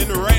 in the soul,